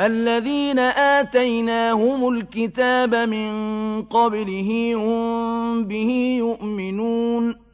الذين آتيناهم الكتاب من قبله هم به يؤمنون